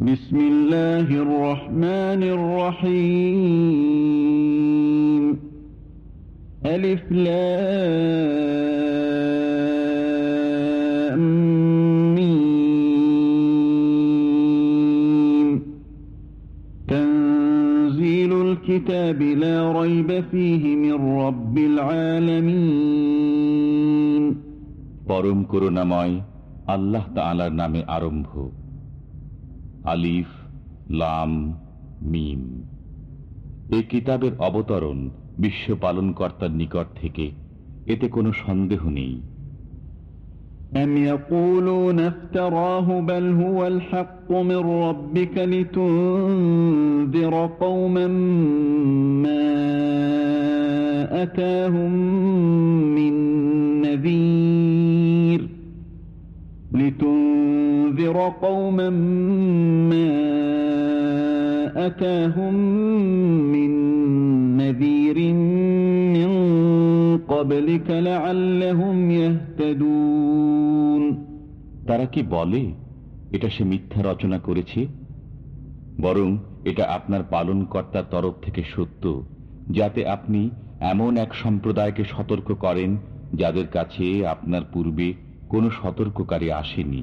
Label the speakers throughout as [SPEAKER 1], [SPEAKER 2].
[SPEAKER 1] بسم الله الرحمن الرحيم ألف لام ميم تنزيل الكتاب لا ريب فيه من رب العالمين
[SPEAKER 2] পরম করুণাময় আল্লাহ তাআলার নামে আরম্ভ আলিফ লাম মিম এ কিতাবের অবতরণ বিশ্ব পালনকর্তার নিকট থেকে এতে কোনো সন্দেহ নেই
[SPEAKER 1] أم يقولون افتراه بل هو الحق من ربك لتنذر قوما ما أتاهم من نذير لتنذر قوما ما أتاهم من نذير من قبلك لعلهم يهتدون
[SPEAKER 2] তারা কি বলে এটা সে মিথ্যা রচনা করেছে বরং এটা আপনার পালনকর্তার তরফ থেকে সত্য যাতে আপনি এমন এক সম্প্রদায়কে সতর্ক করেন যাদের কাছে আপনার পূর্বে কোনো সতর্ককারী আসেনি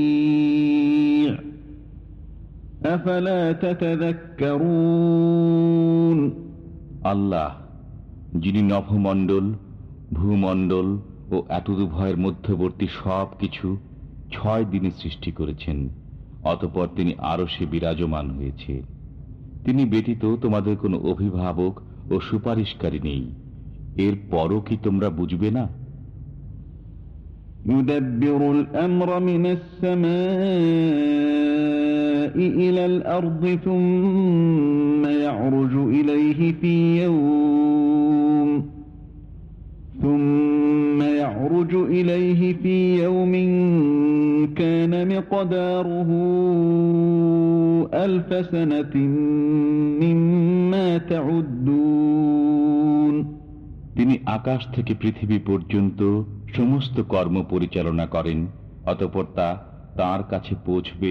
[SPEAKER 2] আল্লাহ যিনি নভমণ্ডল ভূমণ্ডল ও এতদুভয়ের মধ্যবর্তী সব কিছু ছয় দিনে সৃষ্টি করেছেন অতপর তিনি আরো সে বিরাজমান হয়েছে তিনি ব্যতীত তোমাদের কোনো অভিভাবক ও সুপারিশকারী নেই এর পরও কি তোমরা বুঝবে না
[SPEAKER 1] يدبر الأمر من السماء إلى الأرض ثم يعرج إليه في يوم ثم يعرج إليه في يوم كان مقداره ألف سنة مما تعدون
[SPEAKER 2] তিনি আকাশ থেকে পৃথিবী পর্যন্ত সমস্ত কর্ম পরিচালনা করেন অতপর তা তাঁর কাছে পৌঁছবে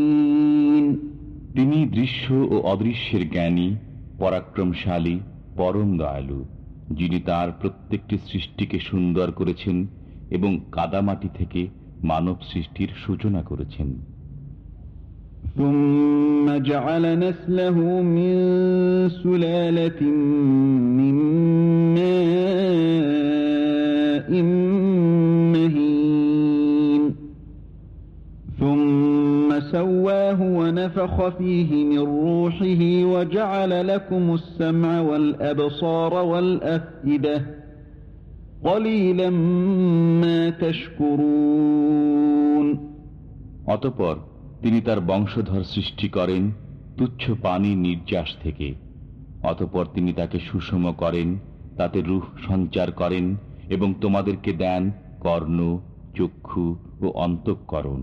[SPEAKER 2] তিনি দৃশ্য ও অদৃশ্যের জ্ঞানী পরাক্রমশালী পরম দয়ালু যিনি তার প্রত্যেকটি সৃষ্টিকে সুন্দর করেছেন এবং কাদামাটি থেকে মানব সৃষ্টির সূচনা করেছেন
[SPEAKER 1] ثم جعل نسله من سلالة من ماء مهين ثم سواه ونفخ فيه من روحه وجعل لكم السمع والأبصار والأفئدة قليلا ما تشكرون
[SPEAKER 2] অতপর তিনি তার বংশধর সৃষ্টি করেন তুচ্ছ পানি নির্যাস থেকে অতপর তিনি তাকে সুষম করেন তাতে রূহ সঞ্চার করেন এবং তোমাদেরকে দেন কর্ণ চক্ষু ও অন্তঃকরণ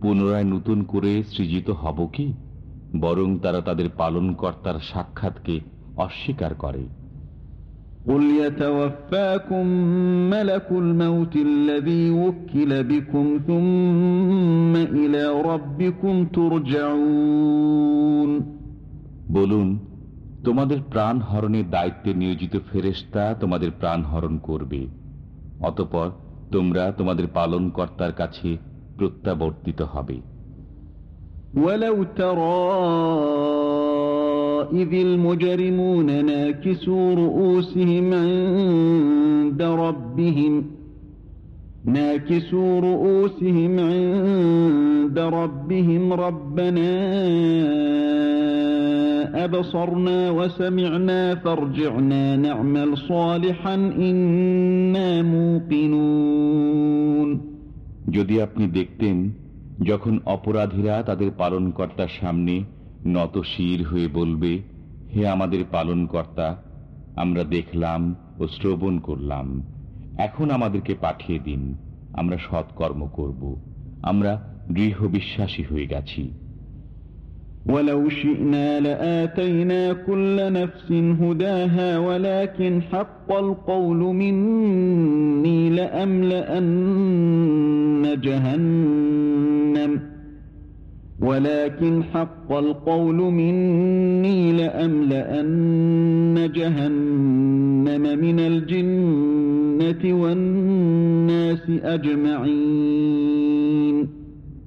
[SPEAKER 2] পুনরায় নতুন করে সৃজিত হব কি বরং তারা তাদের পালনকর্তার সাক্ষাৎকে অস্বীকার করে
[SPEAKER 1] قل يتوفاكم ملك الموت الذي وكل بكم ثم إلى ربكم ترجعون
[SPEAKER 2] বলুন তোমাদের প্রাণ হরণের দায়িত্বে নিয়োজিত ফেরেশতা তোমাদের প্রাণ হরণ করবে অতপর তোমরা তোমাদের পালন কর্তার কাছে প্রত্যাবর্তিত হবে
[SPEAKER 1] ولو ترى إذ المجرمون ناكسوا رؤوسهم عند ربهم ناكسوا رؤوسهم عند ربهم ربنا أبصرنا وسمعنا فارجعنا نعمل صالحا إنا موقنون
[SPEAKER 2] যদি আপনি দেখতেন যখন অপরাধীরা তাদের পালনকর্তার সামনে নত শির হয়ে বলবে, হে আমাদের পালনকর্তা, আমরা দেখলাম ও শ্রবণ করলাম। এখন আমাদেরকে পাঠিয়ে দিন, আমরা সৎকর্ম করব। আমরা দৃঢ় বিশ্বাসী হয়ে গেছি।
[SPEAKER 1] ولو شئنا لآتينا كل نفس هداها ولكن حق القول مني لأملأن جهنم ولكن حق القول مني لأملأن جهنم من الجنة والناس أجمعين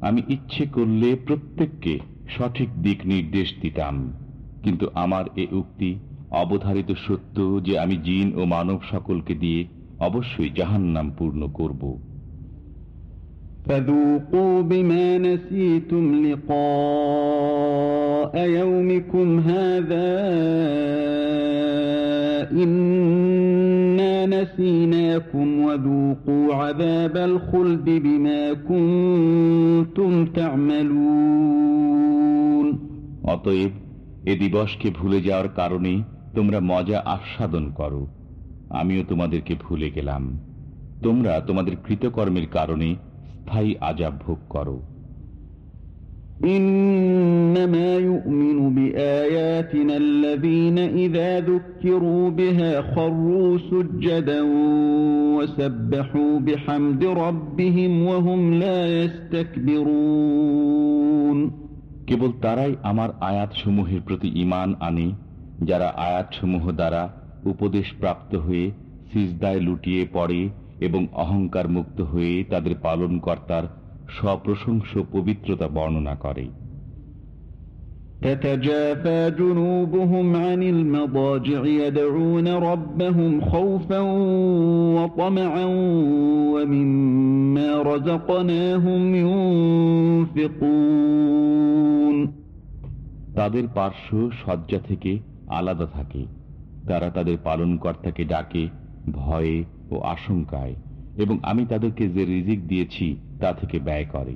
[SPEAKER 2] আমি ইচ্ছে করলে প্রত্যেককে সঠিক দিক নির্দেশ দিতাম কিন্তু আমার এ উক্তি অবধারিত সত্য যে আমি জিন ও মানব সকলকে দিয়ে অবশ্যই জাহান্নাম পূর্ণ করব
[SPEAKER 1] فذوقوا بما نسيتم لقاء يومكم هذا إنا نسيناكم وذوقوا عذاب الخلد بما كنتم تعملون
[SPEAKER 2] অতএব এ দিবসকে ভুলে যাওয়ার কারণে তোমরা মজা আস্বাদন করো আমিও তোমাদেরকে ভুলে গেলাম তোমরা তোমাদের কৃতকর্মের কারণে স্থায়ী আজাব ভোগ করো
[SPEAKER 1] إنما يؤمن بآياتنا الذين إذا ذكروا بها خروا سجدا وسبحوا بحمد ربهم وهم لا يستكبرون
[SPEAKER 2] কেবল তারাই আমার আয়াতসমূহের প্রতি ইমান আনে, যারা আয়াতসমূহ দ্বারা উপদেশ প্রাপ্ত হয়ে সিজদায় লুটিয়ে পড়ে এবং অহংকার মুক্ত হয়ে তাদের পালনকর্তার সপ্রশংস পবিত্রতা বর্ণনা করে।
[SPEAKER 1] تتجافى جنوبهم عن المضاجع يدعون ربهم خوفا وطمعا ومما رزقناهم ينفقون
[SPEAKER 2] তাদের পার্শ্ব শয্যা থেকে আলাদা থাকে তারা তাদের পালনকর্তাকে ডাকে ভয়ে ও আশঙ্কায় এবং আমি তাদেরকে যে রিজিক দিয়েছি তা থেকে ব্যয় করে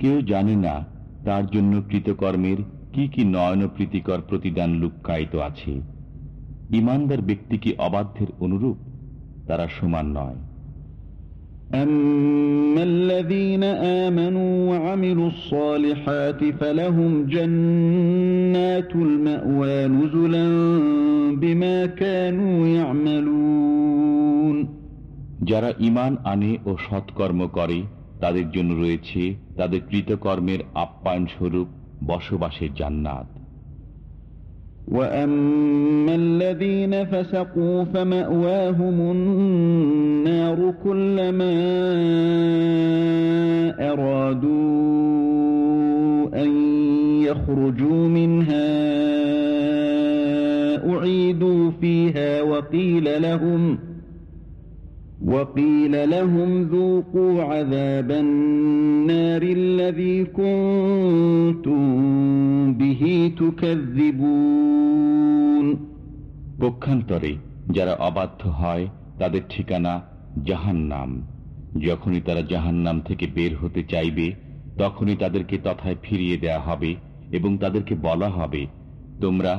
[SPEAKER 2] কেউ জানে না তার জন্য কৃতকর্মের কি কি নয়ন প্রীতিকর প্রতিদান লুক্কায়িত আছে ইমানদার ব্যক্তি কি অবাধ্যের অনুরূপ তারা সমান নয়
[SPEAKER 1] أما الذين آمنوا وعملوا الصالحات فلهم جنات المأوى نزلا بما كانوا يعملون
[SPEAKER 2] যারা ইমান আনে ও সৎকর্ম করে তাদের জন্য রয়েছে তাদের কৃতকর্মের আপ্যায়ন স্বরূপ বসবাসের জান্নাত
[SPEAKER 1] وأما الذين فسقوا فمأواهم النار كلما أرادوا أن يخرجوا منها أعيدوا فيها وقيل لهم وقيل لهم ذوقوا عذاب النار الذي كنتم به تكذبون
[SPEAKER 2] পক্ষান্তরে যারা অবাধ্য হয় তাদের ঠিকানা জাহান্নাম যখনই তারা জাহান্নাম থেকে বের হতে চাইবে তখনই তাদেরকে তথায় ফিরিয়ে দেয়া হবে এবং তাদেরকে বলা হবে তোমরা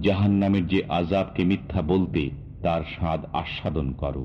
[SPEAKER 2] জাহান্নামের যে আজাবকে মিথ্যা বলতে তার স্বাদ আস্বাদন করো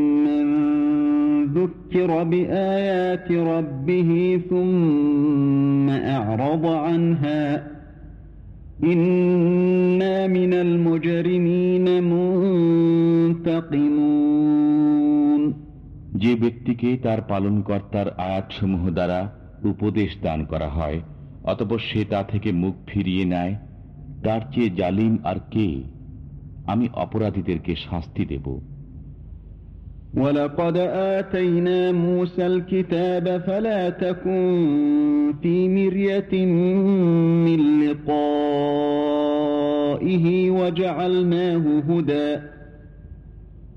[SPEAKER 1] ذكر بآيات ربه ثم أعرض عنها إنا من المجرمين منتقمون
[SPEAKER 2] যে ব্যক্তিকে তার পালনকর্তার আয়াতসমূহ দ্বারা উপদেশ দান করা হয় অতপর সে তা থেকে মুখ ফিরিয়ে নেয় তার চেয়ে জালিম আর কে আমি অপরাধীদেরকে শাস্তি দেব
[SPEAKER 1] ولقد آتينا موسى الكتاب فلا تكن في مرية من لقائه وجعلناه هدى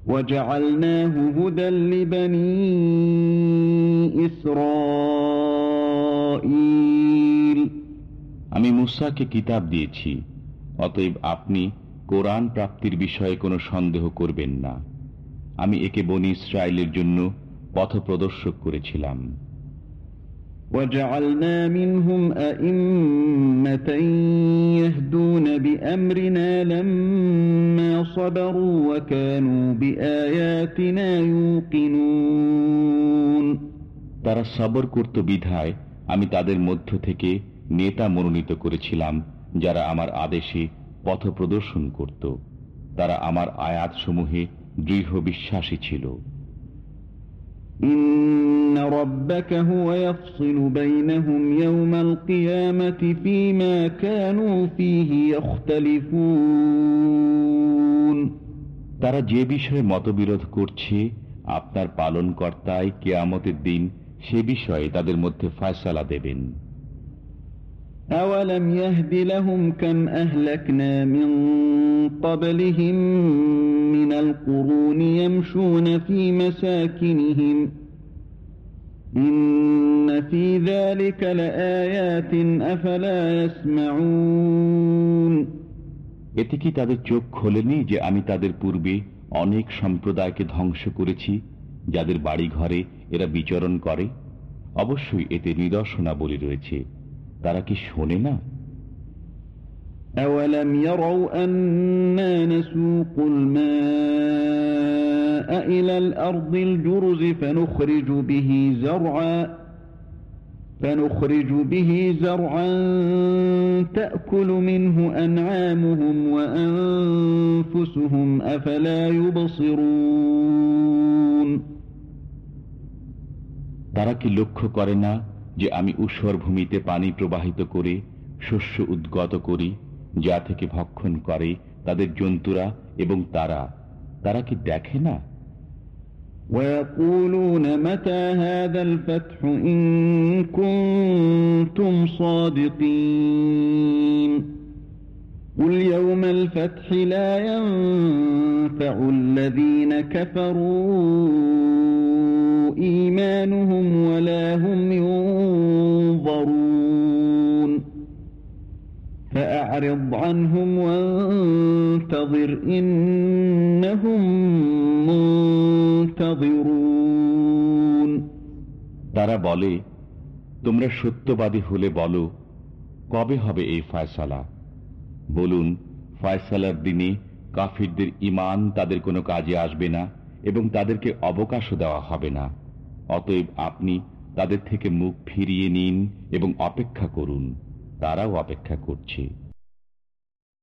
[SPEAKER 1] وجعلناه هدى لبني إسرائيل
[SPEAKER 2] আমি মুসাকে কিতাব দিয়েছি অতএব আপনি কোরআন প্রাপ্তির বিষয়ে কোনো সন্দেহ করবেন না আমি একে বনি ইসরায়েলের জন্য পথ প্রদর্শক করেছিলাম
[SPEAKER 1] وجعلنا منهم أئمة يهدون بأمرنا لما صبروا وكانوا بآياتنا يوقنون
[SPEAKER 2] তারা সবর করত বিধায় আমি তাদের মধ্য থেকে নেতা মনোনীত করেছিলাম যারা আমার আদেশে পথ প্রদর্শন করত তারা আমার আয়াতসমূহে দৃঢ় বিশ্বাসী ছিল তারা যে বিষয়ে মতবিরোধ করছে আপনার পালনকর্তায় কেয়ামতের দিন সে বিষয়ে তাদের মধ্যে ফয়সলা দেবেন।
[SPEAKER 1] أولم يهد لهم كم أهلكنا من قبلهم من القرون يمشون في مساكنهم إن في ذلك لآيات أفلا يسمعون
[SPEAKER 2] এতে কি তাদের চোখ খোলেনি যে আমি তাদের পূর্বে অনেক সম্প্রদায়কে ধ্বংস করেছি যাদের বাড়ি ঘরে এরা বিচরণ করে অবশ্যই এতে নিদর্শনাবলী রয়েছে তারা কি শোনে না
[SPEAKER 1] أولم يروا أنا نسوق الماء إلى الأرض الجرز فنخرج به زرعا فنخرج به زرعا تأكل منه أنعامهم وأنفسهم أفلا يبصرون
[SPEAKER 2] তারা কি লক্ষ্য করে না যে আমি উৎসর ভূমিতে পানি প্রবাহিত করে শস্য উদ্গত করি যা থেকে ভক্ষণ করে তাদের জন্তুরা এবং তারা তারা কি দেখে না
[SPEAKER 1] ويقولون متى هذا الفتح إن كنتم صادقين قل يوم الفتح لا ينفع الذين كفروا إيمانهم ولا هم ينظرون فأعرض عنهم وانتظر إنهم منتظرون
[SPEAKER 2] তারা বলে তোমরা সত্যবাদী হলে বলো কবে হবে এই ফয়সালা বলুন ফয়সালার দিনে কাফিরদের ইমান তাদের কোনো কাজে আসবে না এবং তাদেরকে অবকাশও দেওয়া হবে না অতএব আপনি তাদের থেকে মুখ ফিরিয়ে নিন এবং অপেক্ষা করুন। তারাও অপেক্ষা করছে।